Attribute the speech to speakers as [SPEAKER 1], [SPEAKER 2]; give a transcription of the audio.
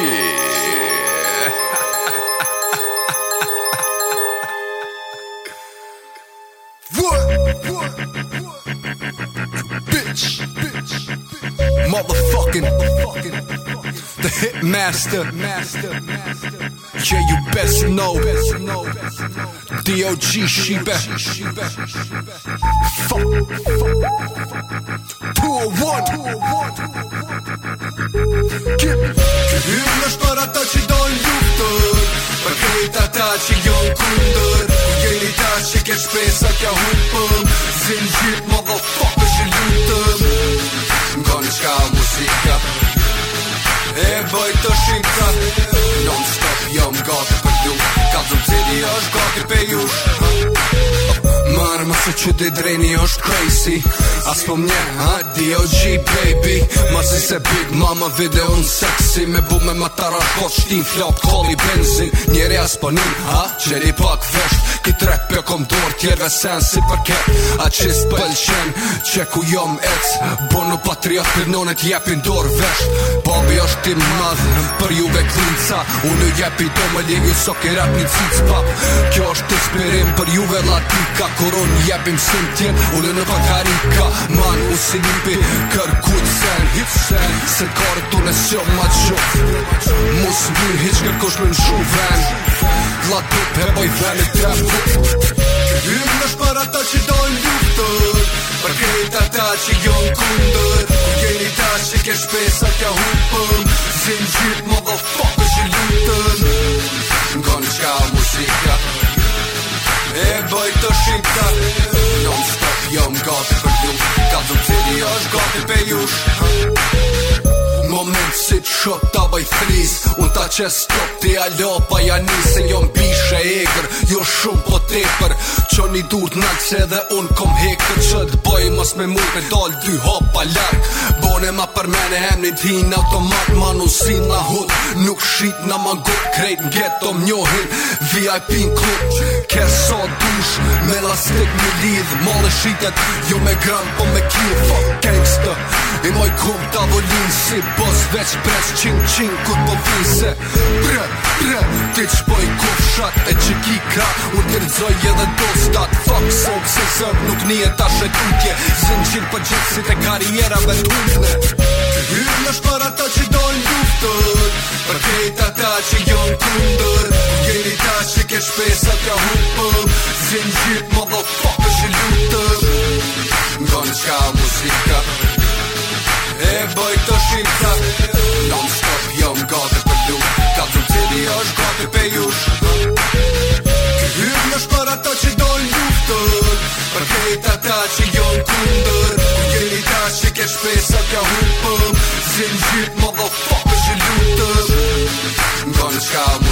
[SPEAKER 1] Shit. what? What? Bitch. Bitch. Motherfucking. The hit master. Master. Yeah, you best know. DOG Sheba. Fuck. Two or 201. 201. Get Hymn është për ata që dojnë luftër Për krejt ata që jonë kundër Gjeni ta që ke shpesa kja hupëm Zinë gjitë më dhe lutëm Në konë Gani qka musika E bëjt të shikrat Non stop jam gati për du Ka të të të është gati të të se që të dreni është crazy As po mnje, ha, D.O.G. baby Ma si se big mama video unë sexy Me bu me matara po që flop Koli benzin, njeri as po një, ha Gjeri pak vesht, ki trep për jo kom dorë Tjerve sen si përket A qist pëlqen, që ku jom ec Bonu patriot për nonet jepin dorë vesht Bobi është tim madh për juve klinca Unë jepi të më ligu so kerat një cic pap Kjo është të spirim për juve latika Kur unë jepim sëntjen, unë në pakarika Man, u si nipi, kërkut sen, hip sen Se kare të në sjo ma qof Mus më një hiq kërkosh me në shumë ven Latip, heboj venit të Hymë është për ata që dojnë luftër Për krejt ata që jonë kundër Kujeni ata që ke shpesa din gjithë më dhe fuckë që lutën Në kanë që ka musika E bëj të shimë të kërë Në në stop jam gati për ju Ka të të tiri është gati për ju Moment si të shok të bëj fris Unë ta që stop të jalo pa janë Se njëm bishë e egrë Jo shumë po të e për Që një dur të në që dhe unë kom hekë Që të Ndrejt mos me mu me dal dy hopa lark Bone ma për mene hem një t'hin në automat Ma në si në hut Nuk shit në më ngut Krejt në geto më njohin VIP në klut Kërë so dush Me lastik një lidh Ma në shitet Jo me grën po me kiv Fuck gangsta I moj kum të avullin si Bos veç brez qing, qing, ku të po vin se Bre, bre, ti që boj kufshat E që ki ka U të rëzoj edhe do Sogë se sëpë, nuk një e ta shetutje Zinë gjirë për gjithë, si të karijera me t'hullë Hyrë në shparë ata që dojnë duftër Për tejtë ata që jonë të ndër Njëri ta që ke shpesët ka huppë Zinë gjirë për gjithë, si Për kejt ata që jon kundër Gjeni ta që ke shpesa kja hupëm Zin gjit motherfucker që lutëm Nga në qka mu